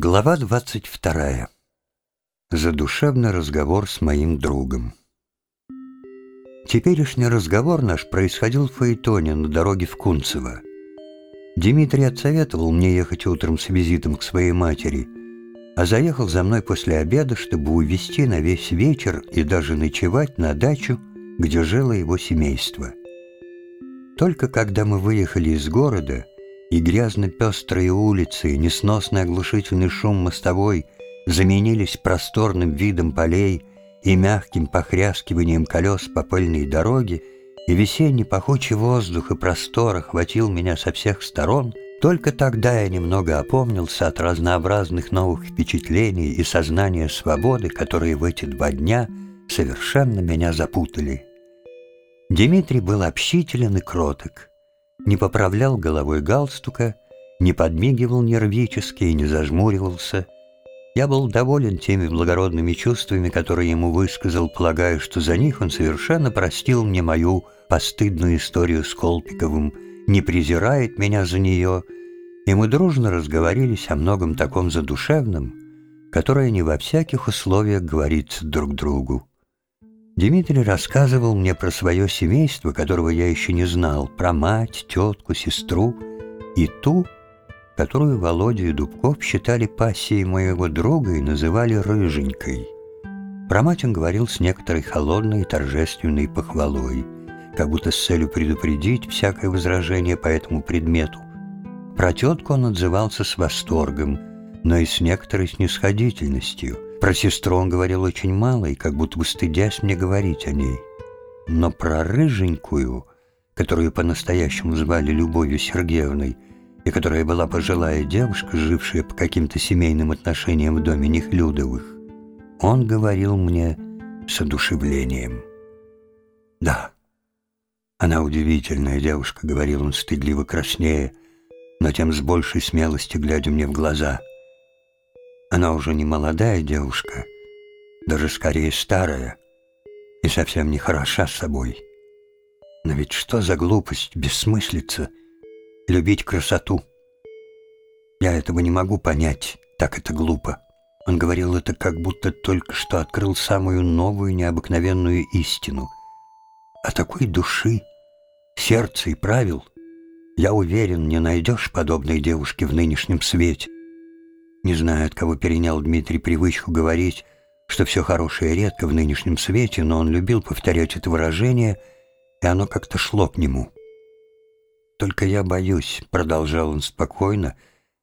Глава двадцать вторая. Задушевный разговор с моим другом. Теперешний разговор наш происходил в Фаэтоне на дороге в Кунцево. Дмитрий отсоветовал мне ехать утром с визитом к своей матери, а заехал за мной после обеда, чтобы увезти на весь вечер и даже ночевать на дачу, где жило его семейство. Только когда мы выехали из города — и грязно-пестрые улицы, и несносный оглушительный шум мостовой заменились просторным видом полей и мягким похряскиванием колес по пыльной дороге, и весенний пахучий воздух и простор охватил меня со всех сторон, только тогда я немного опомнился от разнообразных новых впечатлений и сознания свободы, которые в эти два дня совершенно меня запутали. Дмитрий был общителен и кроток не поправлял головой галстука, не подмигивал нервически и не зажмуривался. Я был доволен теми благородными чувствами, которые ему высказал, полагая, что за них он совершенно простил мне мою постыдную историю с Колпиковым, не презирает меня за нее, и мы дружно разговорились о многом таком задушевном, которое не во всяких условиях говорится друг другу. Дмитрий рассказывал мне про свое семейство, которого я еще не знал, про мать, тетку, сестру и ту, которую Володя и Дубков считали пассией моего друга и называли «рыженькой». Про мать он говорил с некоторой холодной и торжественной похвалой, как будто с целью предупредить всякое возражение по этому предмету. Про тетку он отзывался с восторгом, но и с некоторой снисходительностью – про сестру он говорил очень мало и как будто бы стыдясь мне говорить о ней. Но про рыженькую, которую по-настоящему звали Любовью Сергеевной, и которая была пожилая девушка, жившая по каким-то семейным отношениям в доме Нехлюдовых, он говорил мне с одушевлением. «Да, она удивительная девушка», — говорил он стыдливо краснее, но тем с большей смелостью глядя мне в глаза — она уже не молодая девушка, даже скорее старая и совсем не хороша собой. Но ведь что за глупость, бессмыслица, любить красоту? Я этого не могу понять, так это глупо. Он говорил это, как будто только что открыл самую новую необыкновенную истину. А такой души, сердца и правил, я уверен, не найдешь подобной девушки в нынешнем свете. Не знаю, от кого перенял Дмитрий привычку говорить, что все хорошее редко в нынешнем свете, но он любил повторять это выражение, и оно как-то шло к нему. «Только я боюсь», — продолжал он спокойно,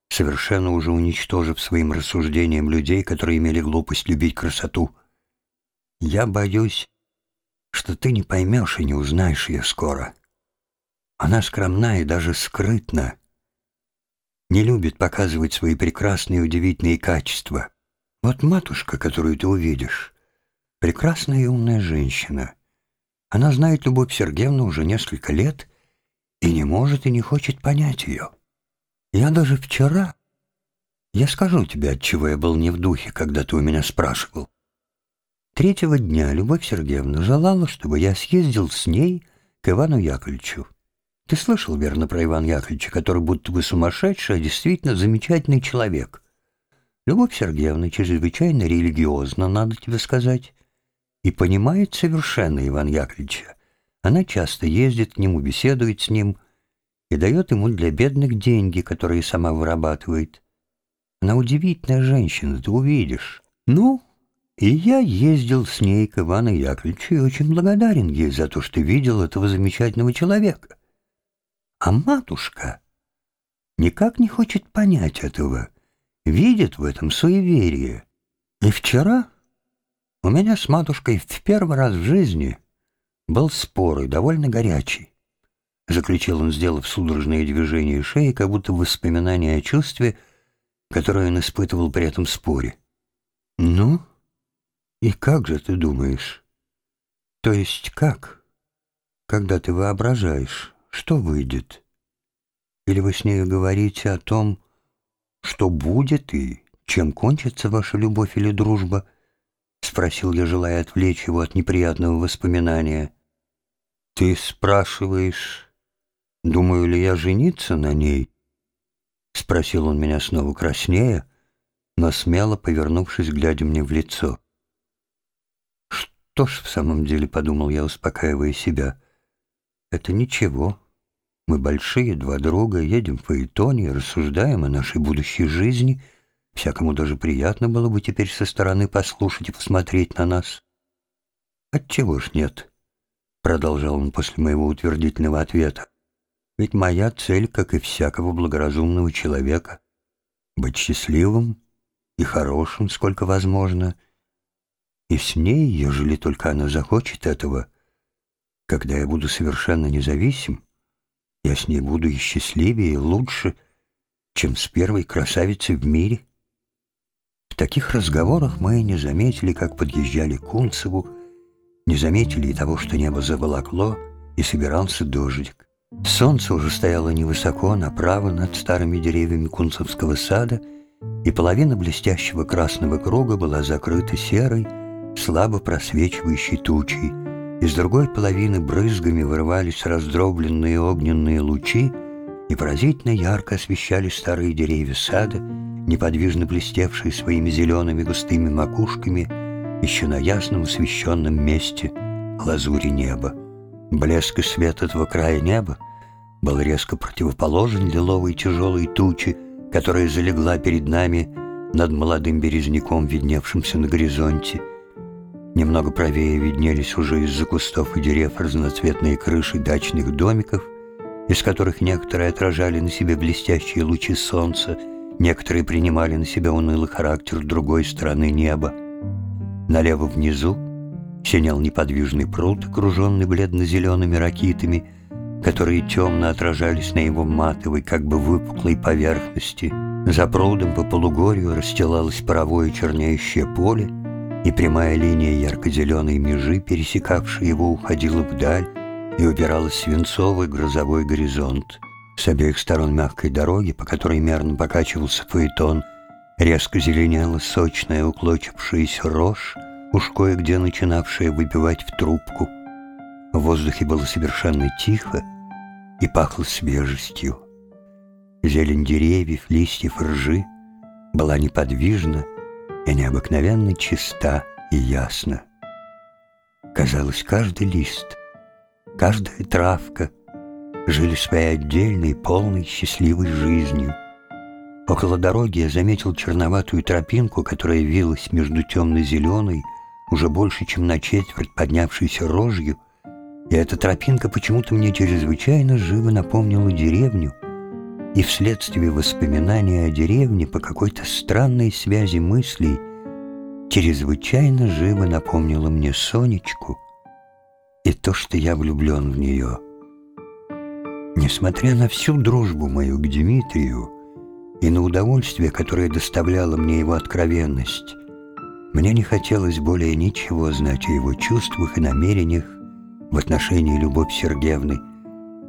совершенно уже уничтожив своим рассуждением людей, которые имели глупость любить красоту. «Я боюсь, что ты не поймешь и не узнаешь ее скоро. Она скромна и даже скрытна» не любит показывать свои прекрасные и удивительные качества. Вот матушка, которую ты увидишь, прекрасная и умная женщина. Она знает Любовь Сергеевну уже несколько лет и не может и не хочет понять ее. Я даже вчера... Я скажу тебе, от чего я был не в духе, когда ты у меня спрашивал. Третьего дня Любовь Сергеевна желала, чтобы я съездил с ней к Ивану Яковлевичу. Ты слышал, верно, про Ивана Яковлевича, который будто бы сумасшедший, а действительно замечательный человек. Любовь Сергеевна чрезвычайно религиозна, надо тебе сказать, и понимает совершенно Ивана Яковлевича. Она часто ездит к нему, беседует с ним и дает ему для бедных деньги, которые сама вырабатывает. Она удивительная женщина, ты увидишь. Ну, и я ездил с ней к Ивану Яковлевичу и очень благодарен ей за то, что видел этого замечательного человека. А матушка никак не хочет понять этого, видит в этом суеверие. И вчера у меня с матушкой в первый раз в жизни был спор и довольно горячий. Заключил он, сделав судорожные движения шеи, как будто воспоминание о чувстве, которое он испытывал при этом споре. «Ну, и как же ты думаешь? То есть как? Когда ты воображаешь?» Что выйдет? Или вы с нею говорите о том, что будет и чем кончится ваша любовь или дружба? Спросил я, желая отвлечь его от неприятного воспоминания. Ты спрашиваешь, думаю ли я жениться на ней? Спросил он меня снова краснея, но смело повернувшись, глядя мне в лицо. «Что ж, в самом деле, — подумал я, успокаивая себя, — это ничего. Мы большие, два друга, едем в Фаэтоне, рассуждаем о нашей будущей жизни. Всякому даже приятно было бы теперь со стороны послушать и посмотреть на нас». «Отчего ж нет?» — продолжал он после моего утвердительного ответа. «Ведь моя цель, как и всякого благоразумного человека, — быть счастливым и хорошим, сколько возможно, и с ней, ежели только она захочет этого, когда я буду совершенно независим, я с ней буду и счастливее, и лучше, чем с первой красавицей в мире». В таких разговорах мы не заметили, как подъезжали к Кунцеву, не заметили и того, что небо заволокло, и собирался дождик. Солнце уже стояло невысоко, направо над старыми деревьями Кунцевского сада, и половина блестящего красного круга была закрыта серой, слабо просвечивающей тучей. Из другой половины брызгами вырывались раздробленные огненные лучи и поразительно ярко освещали старые деревья сада, неподвижно блестевшие своими зелеными густыми макушками — еще на ясном освещенном месте лазури неба. Блеск и свет этого края неба был резко противоположен лиловой тяжелой тучи, которая залегла перед нами над молодым березняком, видневшимся на горизонте. Немного правее виднелись уже из-за кустов и дерев разноцветные крыши дачных домиков, из которых некоторые отражали на себе блестящие лучи солнца, некоторые принимали на себя унылый характер другой стороны неба. Налево внизу синел неподвижный пруд, окруженный бледно-зелеными ракитами, которые темно отражались на его матовой, как бы выпуклой поверхности. За прудом по полугорью расстилалось паровое чернеющее поле, и прямая линия ярко-зеленой межи, пересекавшая его, уходила вдаль и убиралась свинцовый грозовой горизонт. С обеих сторон мягкой дороги, по которой мерно покачивался фаэтон, Резко зеленела сочная уклочившаяся рожь, уж кое-где начинавшая выпивать в трубку. В воздухе было совершенно тихо и пахло свежестью. Зелень деревьев, листьев ржи была неподвижна и необыкновенно чиста и ясна. Казалось, каждый лист, каждая травка жили своей отдельной, полной, счастливой жизнью — Около дороги я заметил черноватую тропинку, которая вилась между темно-зеленой, уже больше, чем на четверть поднявшейся рожью, и эта тропинка почему-то мне чрезвычайно живо напомнила деревню, и вследствие воспоминания о деревне по какой-то странной связи мыслей чрезвычайно живо напомнила мне Сонечку и то, что я влюблен в нее. Несмотря на всю дружбу мою к Дмитрию, и на удовольствие, которое доставляла мне его откровенность. Мне не хотелось более ничего знать о его чувствах и намерениях в отношении Любовь Сергеевны,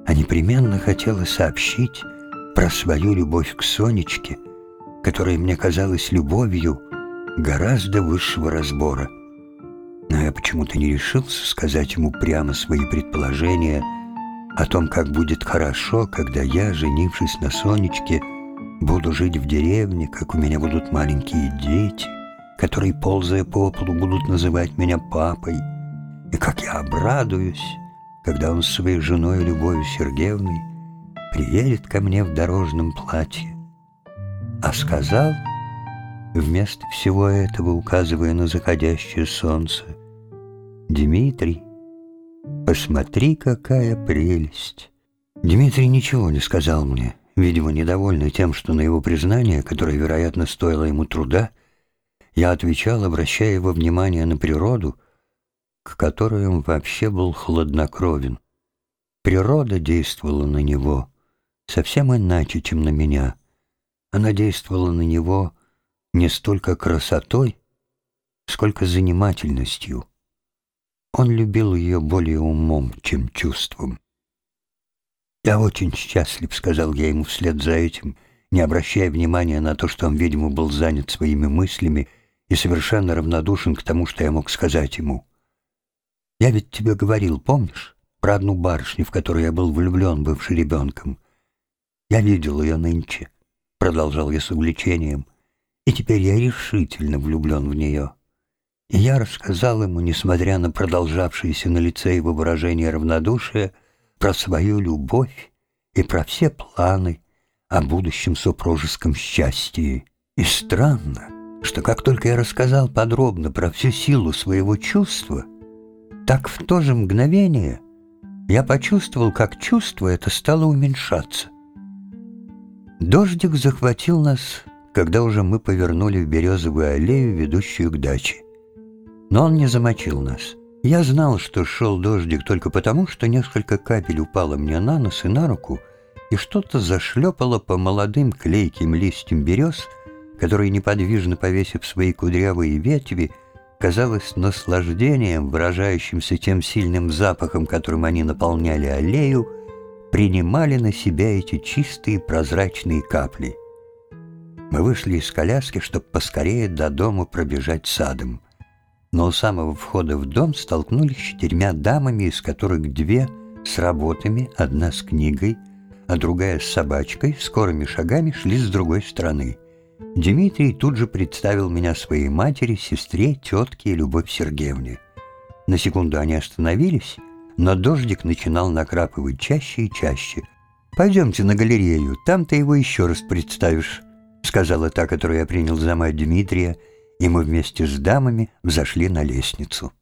а непременно хотела сообщить про свою любовь к Сонечке, которая мне казалась любовью гораздо высшего разбора. Но я почему-то не решился сказать ему прямо свои предположения о том, как будет хорошо, когда я, женившись на Сонечке, Буду жить в деревне, как у меня будут маленькие дети, которые, ползая по полу, будут называть меня папой. И как я обрадуюсь, когда он с своей женой Любовью Сергеевной приедет ко мне в дорожном платье. А сказал, вместо всего этого, указывая на заходящее солнце, «Дмитрий, посмотри, какая прелесть!» Дмитрий ничего не сказал мне, Видимо, недовольный тем, что на его признание, которое, вероятно, стоило ему труда, я отвечал, обращая его внимание на природу, к которой он вообще был хладнокровен. Природа действовала на него совсем иначе, чем на меня. Она действовала на него не столько красотой, сколько занимательностью. Он любил ее более умом, чем чувством. «Я очень счастлив», — сказал я ему вслед за этим, не обращая внимания на то, что он, видимо, был занят своими мыслями и совершенно равнодушен к тому, что я мог сказать ему. «Я ведь тебе говорил, помнишь, про одну барышню, в которую я был влюблен, бывший ребенком? Я видел ее нынче», — продолжал я с увлечением, и теперь я решительно влюблен в нее. И я рассказал ему, несмотря на продолжавшееся на лице его выражение равнодушия, про свою любовь и про все планы о будущем супружеском счастье. И странно, что как только я рассказал подробно про всю силу своего чувства, так в то же мгновение я почувствовал, как чувство это стало уменьшаться. Дождик захватил нас, когда уже мы повернули в березовую аллею, ведущую к даче. Но он не замочил нас. Я знал, что шел дождик только потому, что несколько капель упало мне на нос и на руку, и что-то зашлепало по молодым клейким листьям берез, которые, неподвижно повесив свои кудрявые ветви, казалось наслаждением, выражающимся тем сильным запахом, которым они наполняли аллею, принимали на себя эти чистые прозрачные капли. Мы вышли из коляски, чтобы поскорее до дома пробежать садом но у самого входа в дом столкнулись с четырьмя дамами, из которых две с работами, одна с книгой, а другая с собачкой, скорыми шагами шли с другой стороны. Дмитрий тут же представил меня своей матери, сестре, тетке и Любовь Сергеевне. На секунду они остановились, но дождик начинал накрапывать чаще и чаще. «Пойдемте на галерею, там ты его еще раз представишь», — сказала та, которую я принял за мать Дмитрия, — и мы вместе с дамами взошли на лестницу.